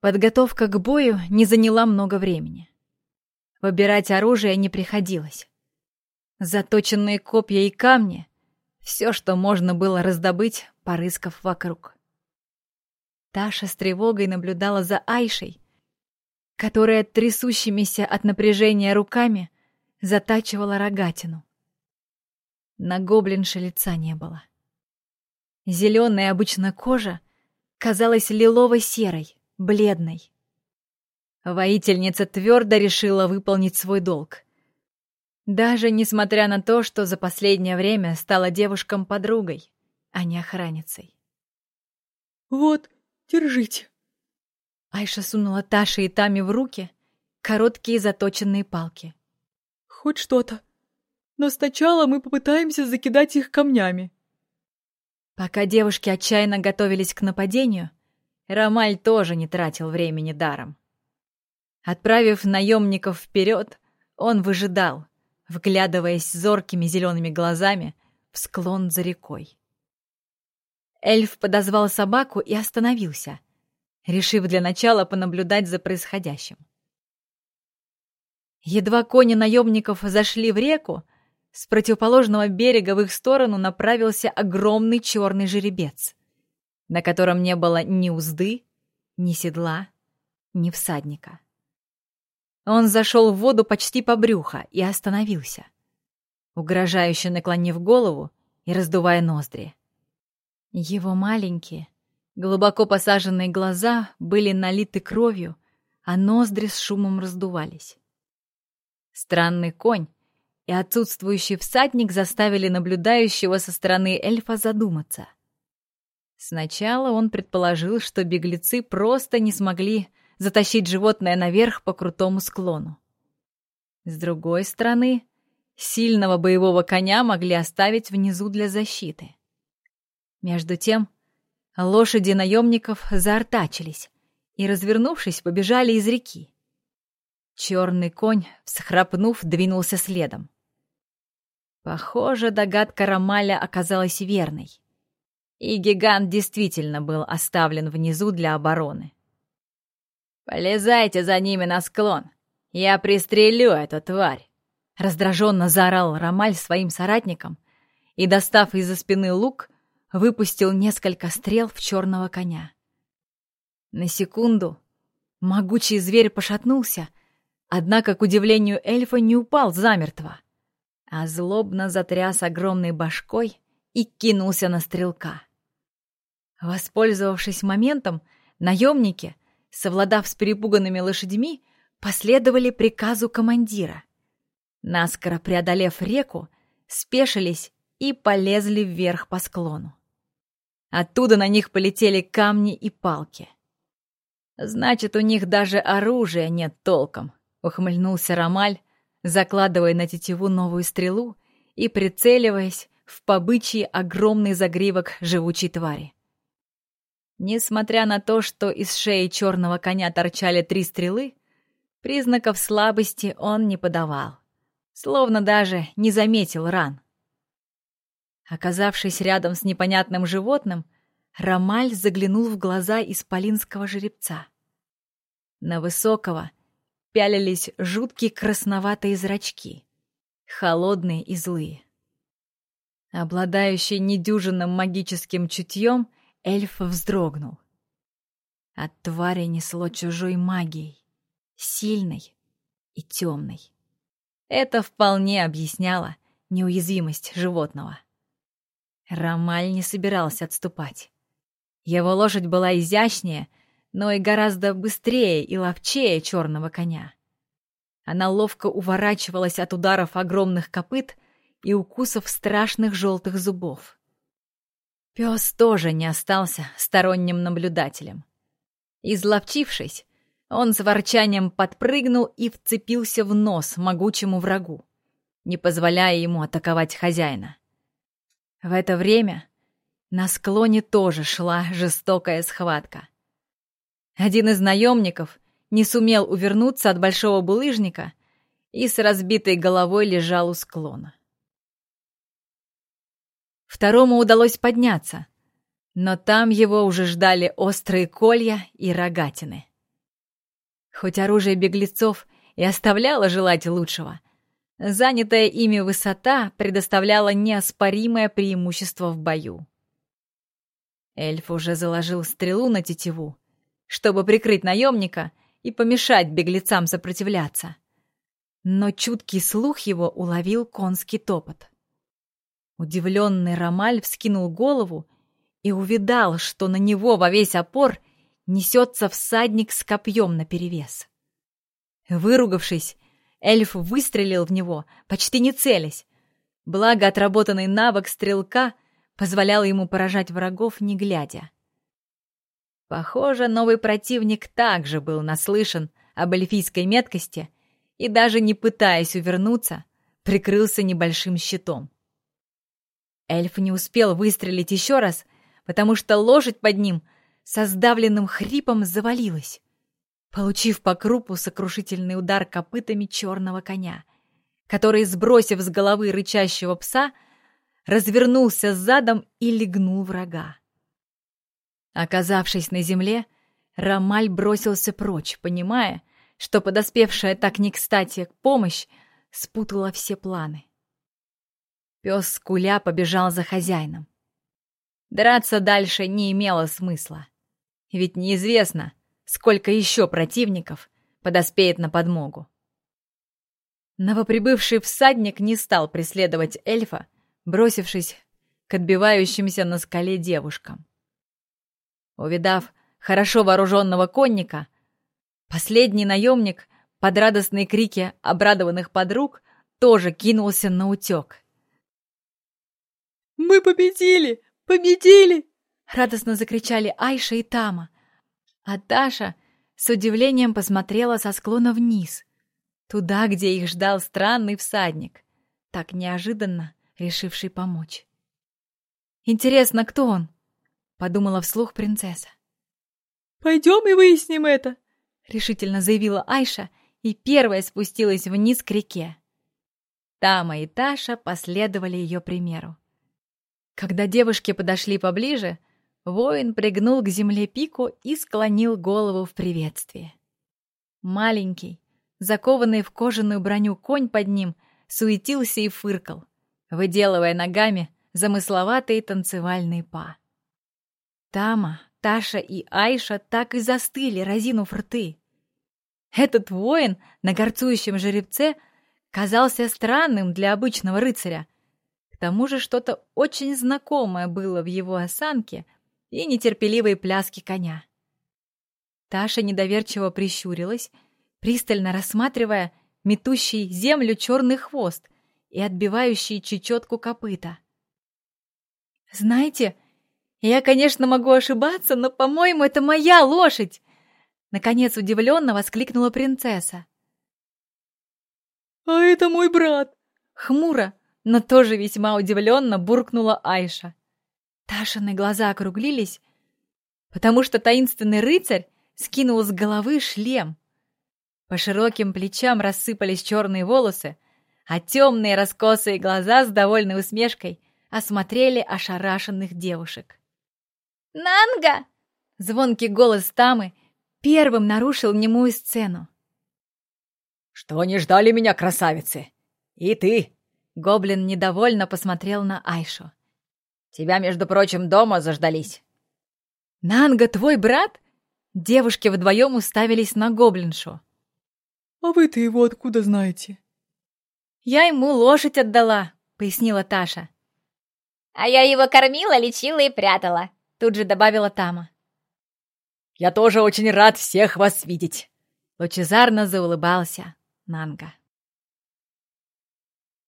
Подготовка к бою не заняла много времени. Выбирать оружие не приходилось. Заточенные копья и камни — все, что можно было раздобыть, порыскав вокруг. Таша с тревогой наблюдала за Айшей, которая трясущимися от напряжения руками затачивала рогатину. На гоблинше лица не было. Зеленая обычно кожа казалась лилово-серой, бледной. Воительница твердо решила выполнить свой долг. Даже несмотря на то, что за последнее время стала девушкам-подругой, а не охранницей. «Вот, держите». Айша сунула Таше и Таме в руки короткие заточенные палки. «Хоть что-то. Но сначала мы попытаемся закидать их камнями». Пока девушки отчаянно готовились к нападению, Ромаль тоже не тратил времени даром. Отправив наемников вперед, он выжидал, вглядываясь зоркими зелеными глазами в склон за рекой. Эльф подозвал собаку и остановился, решив для начала понаблюдать за происходящим. Едва кони наемников зашли в реку, с противоположного берега в их сторону направился огромный черный жеребец на котором не было ни узды, ни седла, ни всадника. Он зашел в воду почти по брюхо и остановился, угрожающе наклонив голову и раздувая ноздри. Его маленькие, глубоко посаженные глаза были налиты кровью, а ноздри с шумом раздувались. Странный конь и отсутствующий всадник заставили наблюдающего со стороны эльфа задуматься — Сначала он предположил, что беглецы просто не смогли затащить животное наверх по крутому склону. С другой стороны, сильного боевого коня могли оставить внизу для защиты. Между тем, лошади наемников заортачились и, развернувшись, побежали из реки. Черный конь, всхрапнув, двинулся следом. Похоже, догадка Ромаля оказалась верной. И гигант действительно был оставлен внизу для обороны. «Полезайте за ними на склон! Я пристрелю эту тварь!» Раздраженно заорал Ромаль своим соратникам и, достав из-за спины лук, выпустил несколько стрел в черного коня. На секунду могучий зверь пошатнулся, однако, к удивлению эльфа, не упал замертво, а злобно затряс огромной башкой и кинулся на стрелка. Воспользовавшись моментом, наемники, совладав с перепуганными лошадьми, последовали приказу командира. Наскоро преодолев реку, спешились и полезли вверх по склону. Оттуда на них полетели камни и палки. «Значит, у них даже оружия нет толком», — ухмыльнулся Ромаль, закладывая на тетиву новую стрелу и прицеливаясь в побычий огромный загривок живучей твари. Несмотря на то, что из шеи черного коня торчали три стрелы, признаков слабости он не подавал, словно даже не заметил ран. Оказавшись рядом с непонятным животным, Ромаль заглянул в глаза исполинского жеребца. На высокого пялились жуткие красноватые зрачки, холодные и злые. Обладающий недюжинным магическим чутьем, Эльф вздрогнул. От твари несло чужой магией, сильной и темной. Это вполне объясняло неуязвимость животного. Ромаль не собирался отступать. Его лошадь была изящнее, но и гораздо быстрее и ловчее черного коня. Она ловко уворачивалась от ударов огромных копыт и укусов страшных желтых зубов. Пес тоже не остался сторонним наблюдателем. Изловчившись, он с ворчанием подпрыгнул и вцепился в нос могучему врагу, не позволяя ему атаковать хозяина. В это время на склоне тоже шла жестокая схватка. Один из наемников не сумел увернуться от большого булыжника и с разбитой головой лежал у склона. Второму удалось подняться, но там его уже ждали острые колья и рогатины. Хоть оружие беглецов и оставляло желать лучшего, занятая ими высота предоставляла неоспоримое преимущество в бою. Эльф уже заложил стрелу на тетиву, чтобы прикрыть наемника и помешать беглецам сопротивляться. Но чуткий слух его уловил конский топот. Удивленный Ромаль вскинул голову и увидал, что на него во весь опор несется всадник с копьем наперевес. Выругавшись, эльф выстрелил в него, почти не целясь. Благо отработанный навык стрелка позволял ему поражать врагов, не глядя. Похоже, новый противник также был наслышан об эльфийской меткости и даже не пытаясь увернуться, прикрылся небольшим щитом. Эльф не успел выстрелить еще раз, потому что лошадь под ним со сдавленным хрипом завалилась, получив по крупу сокрушительный удар копытами черного коня, который, сбросив с головы рычащего пса, развернулся задом и легнул врага. Оказавшись на земле, Рамаль бросился прочь, понимая, что подоспевшая так не кстати помощь спутала все планы. Пес скуля побежал за хозяином. Драться дальше не имело смысла. Ведь неизвестно, сколько еще противников подоспеет на подмогу. Новоприбывший всадник не стал преследовать эльфа, бросившись к отбивающимся на скале девушкам. Увидав хорошо вооруженного конника, последний наемник под радостные крики обрадованных подруг тоже кинулся на утек. «Мы победили! Победили!» Радостно закричали Айша и Тама. А Таша с удивлением посмотрела со склона вниз, туда, где их ждал странный всадник, так неожиданно решивший помочь. «Интересно, кто он?» подумала вслух принцесса. «Пойдем и выясним это», — решительно заявила Айша и первая спустилась вниз к реке. Тама и Таша последовали ее примеру. Когда девушки подошли поближе, воин пригнул к земле пику и склонил голову в приветствии. Маленький, закованный в кожаную броню конь под ним, суетился и фыркал, выделывая ногами замысловатые танцевальные па. Тама, Таша и Айша так и застыли, разинув рты. Этот воин на горцующем жеребце казался странным для обычного рыцаря. К тому же что-то очень знакомое было в его осанке и нетерпеливой пляске коня. Таша недоверчиво прищурилась, пристально рассматривая метущий землю черный хвост и отбивающий чечетку копыта. «Знаете, — я, конечно, могу ошибаться, но, по-моему, это моя лошадь!» Наконец удивленно воскликнула принцесса. «А это мой брат!» Хмуро, но тоже весьма удивленно буркнула Айша. Ташины глаза округлились, потому что таинственный рыцарь скинул с головы шлем. По широким плечам рассыпались черные волосы, а темные раскосые глаза с довольной усмешкой осмотрели ошарашенных девушек. Нанга!» Звонкий голос Тамы первым нарушил немую сцену. «Что не ждали меня, красавицы? И ты!» Гоблин недовольно посмотрел на Айшу. «Тебя, между прочим, дома заждались». «Нанга твой брат?» Девушки вдвоем уставились на гоблиншу. «А вы-то его откуда знаете?» «Я ему лошадь отдала», — пояснила Таша. «А я его кормила, лечила и прятала», Тут же добавила Тама. «Я тоже очень рад всех вас видеть!» Лучезарно заулыбался Нанга.